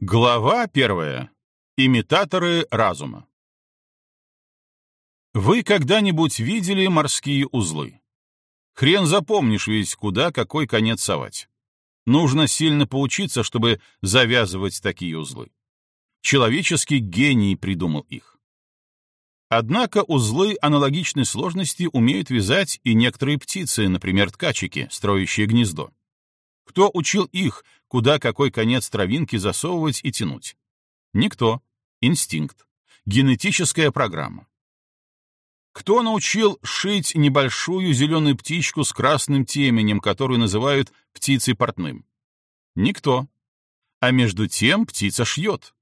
Глава первая. Имитаторы разума. Вы когда-нибудь видели морские узлы? Хрен запомнишь ведь, куда какой конец совать. Нужно сильно поучиться, чтобы завязывать такие узлы. Человеческий гений придумал их. Однако узлы аналогичной сложности умеют вязать и некоторые птицы, например, ткачики, строящие гнездо. Кто учил их, куда какой конец травинки засовывать и тянуть? Никто. Инстинкт. Генетическая программа. Кто научил шить небольшую зеленую птичку с красным теменем, которую называют птицей портным? Никто. А между тем птица шьет.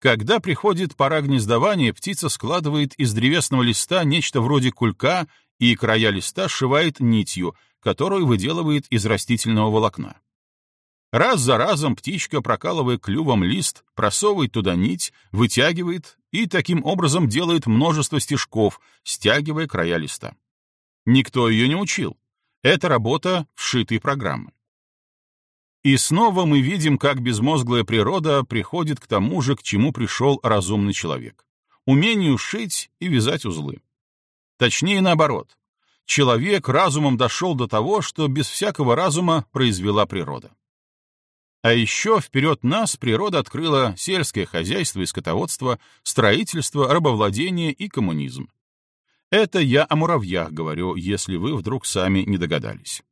Когда приходит пора гнездования, птица складывает из древесного листа нечто вроде кулька и края листа сшивает нитью, которую выделывает из растительного волокна. Раз за разом птичка, прокалывая клювом лист, просовывает туда нить, вытягивает и таким образом делает множество стежков, стягивая края листа. Никто ее не учил. Это работа вшитой программы. И снова мы видим, как безмозглая природа приходит к тому же, к чему пришел разумный человек — умению шить и вязать узлы. Точнее, наоборот. Человек разумом дошел до того, что без всякого разума произвела природа. А еще вперед нас природа открыла сельское хозяйство и скотоводство, строительство, рабовладение и коммунизм. Это я о муравьях говорю, если вы вдруг сами не догадались.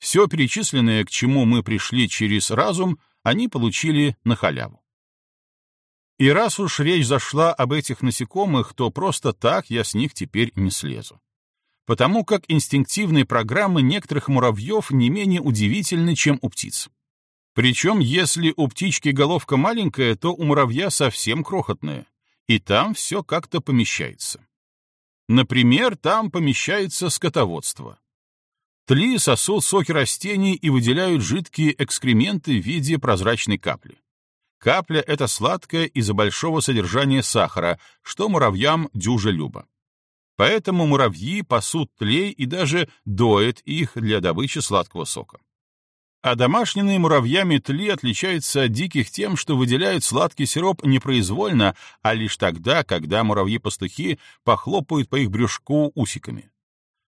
Все перечисленное, к чему мы пришли через разум, они получили на халяву. И раз уж речь зашла об этих насекомых, то просто так я с них теперь не слезу. Потому как инстинктивные программы некоторых муравьев не менее удивительны, чем у птиц. Причем, если у птички головка маленькая, то у муравья совсем крохотная, и там все как-то помещается. Например, там помещается скотоводство. Тли сосут соки растений и выделяют жидкие экскременты в виде прозрачной капли. Капля — это сладкое из-за большого содержания сахара, что муравьям дюже любо. Поэтому муравьи пасут тлей и даже доят их для добычи сладкого сока. А домашние муравьями тли отличаются от диких тем, что выделяют сладкий сироп непроизвольно, а лишь тогда, когда муравьи-пастухи похлопают по их брюшку усиками.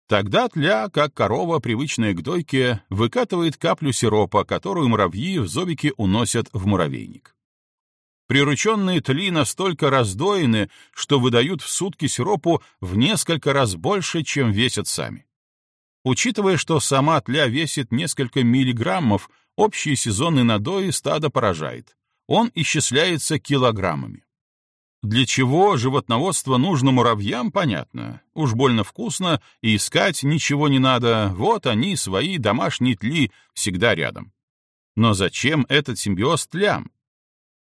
Тогда тля, как корова, привычная к дойке, выкатывает каплю сиропа, которую муравьи в зобике уносят в муравейник. Прирученные тли настолько раздоены, что выдают в сутки сиропу в несколько раз больше, чем весят сами. Учитывая, что сама тля весит несколько миллиграммов, общий сезонный надой стада поражает. Он исчисляется килограммами. Для чего животноводство нужно муравьям, понятно. Уж больно вкусно, и искать ничего не надо, вот они, свои домашние тли, всегда рядом. Но зачем этот симбиоз тлям?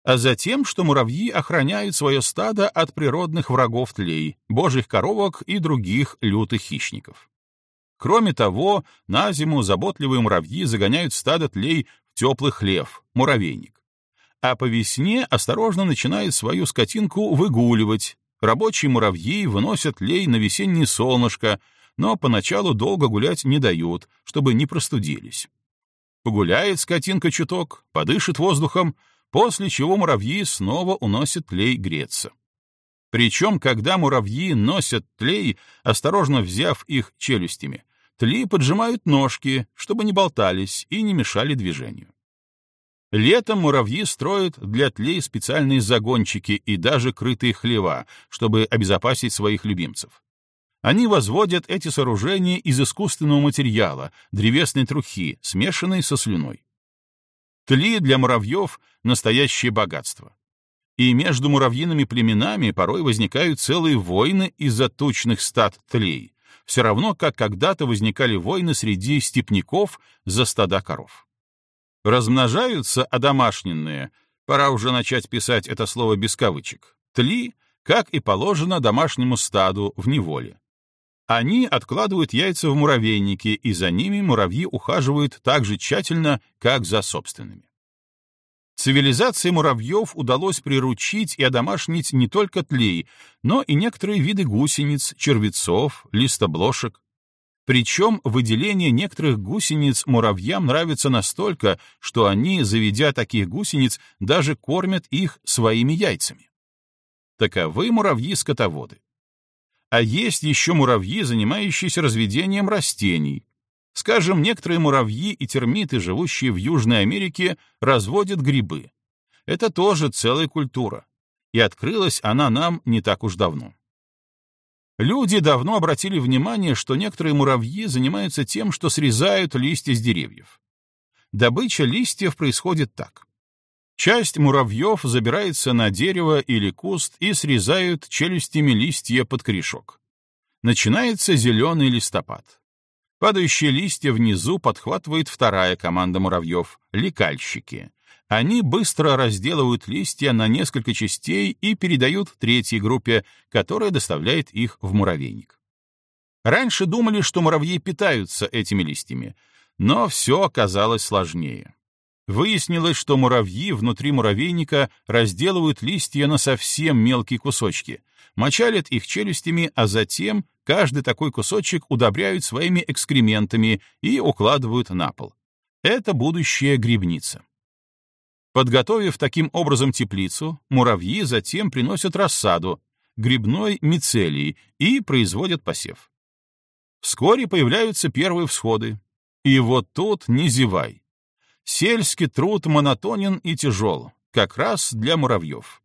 А затем, что муравьи охраняют свое стадо от природных врагов тлей, божьих коровок и других лютых хищников. Кроме того, на зиму заботливые муравьи загоняют стадо тлей в теплый хлев, муравейник. А по весне осторожно начинают свою скотинку выгуливать. Рабочие муравьи выносят лей на весеннее солнышко, но поначалу долго гулять не дают, чтобы не простудились. Погуляет скотинка чуток, подышит воздухом, после чего муравьи снова уносят тлей греться. Причем, когда муравьи носят тлей, осторожно взяв их челюстями, тли поджимают ножки, чтобы не болтались и не мешали движению. Летом муравьи строят для тлей специальные загончики и даже крытые хлева, чтобы обезопасить своих любимцев. Они возводят эти сооружения из искусственного материала, древесной трухи, смешанной со слюной. Тли для муравьев — настоящее богатство и между муравьиными племенами порой возникают целые войны из-за тучных стад тлей, все равно как когда-то возникали войны среди степняков за стада коров. Размножаются одомашненные, пора уже начать писать это слово без кавычек, тли, как и положено домашнему стаду в неволе. Они откладывают яйца в муравейнике, и за ними муравьи ухаживают так же тщательно, как за собственными. Цивилизации муравьев удалось приручить и одомашнить не только тлей, но и некоторые виды гусениц, червецов, листоблошек. Причем выделение некоторых гусениц муравьям нравится настолько, что они, заведя таких гусениц, даже кормят их своими яйцами. Таковы муравьи-скотоводы. А есть еще муравьи, занимающиеся разведением растений. Скажем, некоторые муравьи и термиты, живущие в Южной Америке, разводят грибы. Это тоже целая культура. И открылась она нам не так уж давно. Люди давно обратили внимание, что некоторые муравьи занимаются тем, что срезают листья с деревьев. Добыча листьев происходит так. Часть муравьев забирается на дерево или куст и срезают челюстями листья под корешок. Начинается зеленый листопад. Падающие листья внизу подхватывает вторая команда муравьев — лекальщики. Они быстро разделывают листья на несколько частей и передают третьей группе, которая доставляет их в муравейник. Раньше думали, что муравьи питаются этими листьями, но все оказалось сложнее. Выяснилось, что муравьи внутри муравейника разделывают листья на совсем мелкие кусочки, мочалят их челюстями, а затем каждый такой кусочек удобряют своими экскрементами и укладывают на пол. Это будущая грибница. Подготовив таким образом теплицу, муравьи затем приносят рассаду, грибной мицелий, и производят посев. Вскоре появляются первые всходы. И вот тут не зевай. Сельский труд монотонен и тяжел, как раз для муравьев.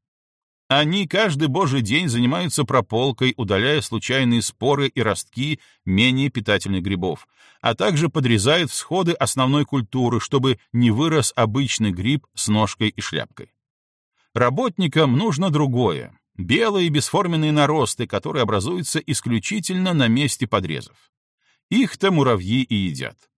Они каждый божий день занимаются прополкой, удаляя случайные споры и ростки менее питательных грибов, а также подрезают всходы основной культуры, чтобы не вырос обычный гриб с ножкой и шляпкой. Работникам нужно другое — белые бесформенные наросты, которые образуются исключительно на месте подрезов. Их-то муравьи и едят.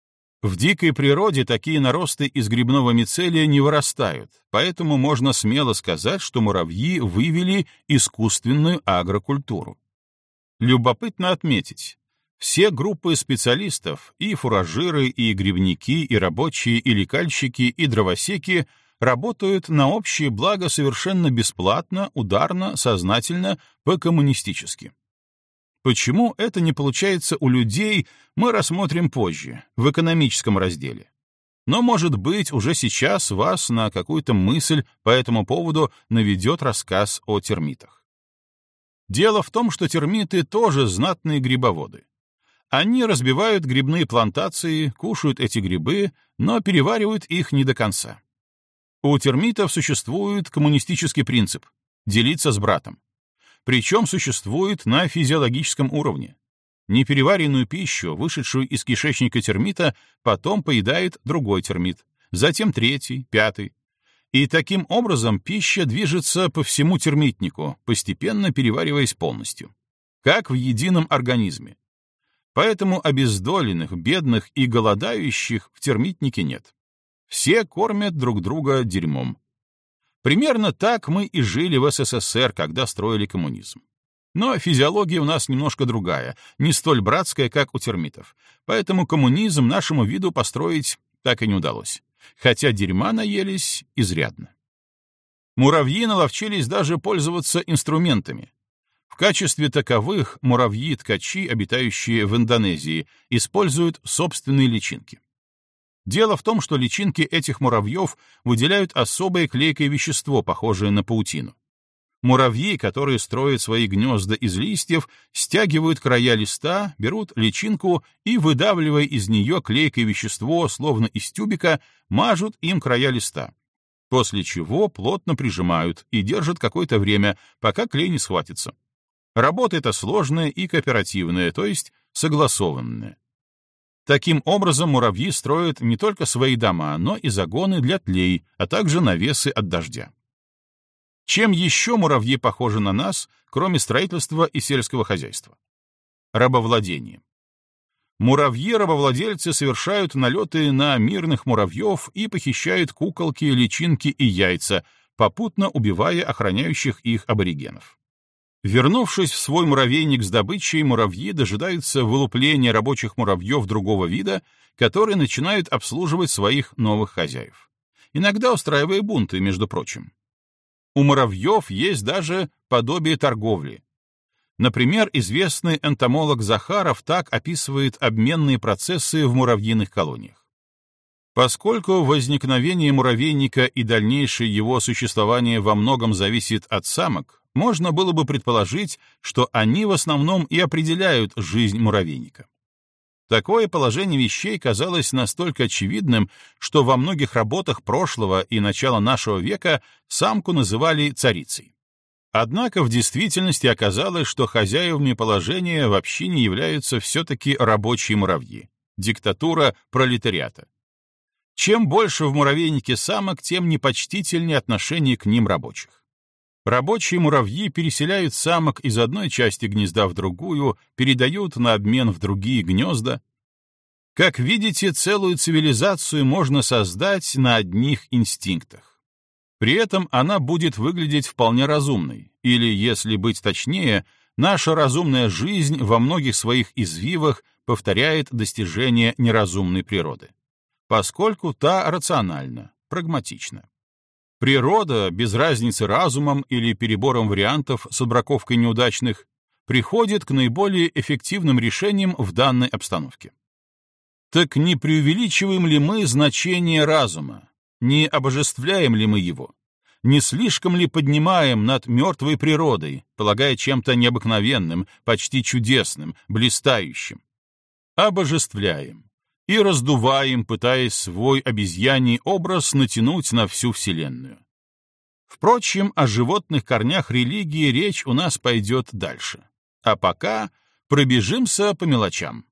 В дикой природе такие наросты из грибного мицелия не вырастают, поэтому можно смело сказать, что муравьи вывели искусственную агрокультуру. Любопытно отметить, все группы специалистов, и фуражиры, и грибники, и рабочие, и лекальщики, и дровосеки работают на общее благо совершенно бесплатно, ударно, сознательно, по-коммунистически. Почему это не получается у людей, мы рассмотрим позже, в экономическом разделе. Но, может быть, уже сейчас вас на какую-то мысль по этому поводу наведет рассказ о термитах. Дело в том, что термиты тоже знатные грибоводы. Они разбивают грибные плантации, кушают эти грибы, но переваривают их не до конца. У термитов существует коммунистический принцип — делиться с братом причем существует на физиологическом уровне. Непереваренную пищу, вышедшую из кишечника термита, потом поедает другой термит, затем третий, пятый. И таким образом пища движется по всему термитнику, постепенно перевариваясь полностью. Как в едином организме. Поэтому обездоленных, бедных и голодающих в термитнике нет. Все кормят друг друга дерьмом. Примерно так мы и жили в СССР, когда строили коммунизм. Но физиология у нас немножко другая, не столь братская, как у термитов. Поэтому коммунизм нашему виду построить так и не удалось. Хотя дерьма наелись изрядно. Муравьи наловчились даже пользоваться инструментами. В качестве таковых муравьи-ткачи, обитающие в Индонезии, используют собственные личинки. Дело в том, что личинки этих муравьев выделяют особое клейкое вещество, похожее на паутину. Муравьи, которые строят свои гнезда из листьев, стягивают края листа, берут личинку и, выдавливая из нее клейкое вещество, словно из тюбика, мажут им края листа. После чего плотно прижимают и держат какое-то время, пока клей не схватится. Работа эта сложная и кооперативная, то есть согласованная. Таким образом, муравьи строят не только свои дома, но и загоны для тлей, а также навесы от дождя. Чем еще муравьи похожи на нас, кроме строительства и сельского хозяйства? Рабовладение. Муравьи-рабовладельцы совершают налеты на мирных муравьев и похищают куколки, личинки и яйца, попутно убивая охраняющих их аборигенов. Вернувшись в свой муравейник с добычей, муравьи дожидаются вылупления рабочих муравьев другого вида, которые начинают обслуживать своих новых хозяев. Иногда устраивая бунты, между прочим. У муравьев есть даже подобие торговли. Например, известный энтомолог Захаров так описывает обменные процессы в муравьиных колониях. Поскольку возникновение муравейника и дальнейшее его существование во многом зависит от самок, можно было бы предположить, что они в основном и определяют жизнь муравейника. Такое положение вещей казалось настолько очевидным, что во многих работах прошлого и начала нашего века самку называли царицей. Однако в действительности оказалось, что хозяевами положения вообще не являются все-таки рабочие муравьи, диктатура пролетариата. Чем больше в муравейнике самок, тем непочтительнее отношение к ним рабочих. Рабочие муравьи переселяют самок из одной части гнезда в другую, передают на обмен в другие гнезда. Как видите, целую цивилизацию можно создать на одних инстинктах. При этом она будет выглядеть вполне разумной, или, если быть точнее, наша разумная жизнь во многих своих извивах повторяет достижения неразумной природы, поскольку та рациональна, прагматична. Природа, без разницы разумом или перебором вариантов с отбраковкой неудачных, приходит к наиболее эффективным решениям в данной обстановке. Так не преувеличиваем ли мы значение разума, не обожествляем ли мы его? Не слишком ли поднимаем над мертвой природой, полагая чем-то необыкновенным, почти чудесным, блистающим? Обожествляем и раздуваем, пытаясь свой обезьяний образ натянуть на всю Вселенную. Впрочем, о животных корнях религии речь у нас пойдет дальше. А пока пробежимся по мелочам.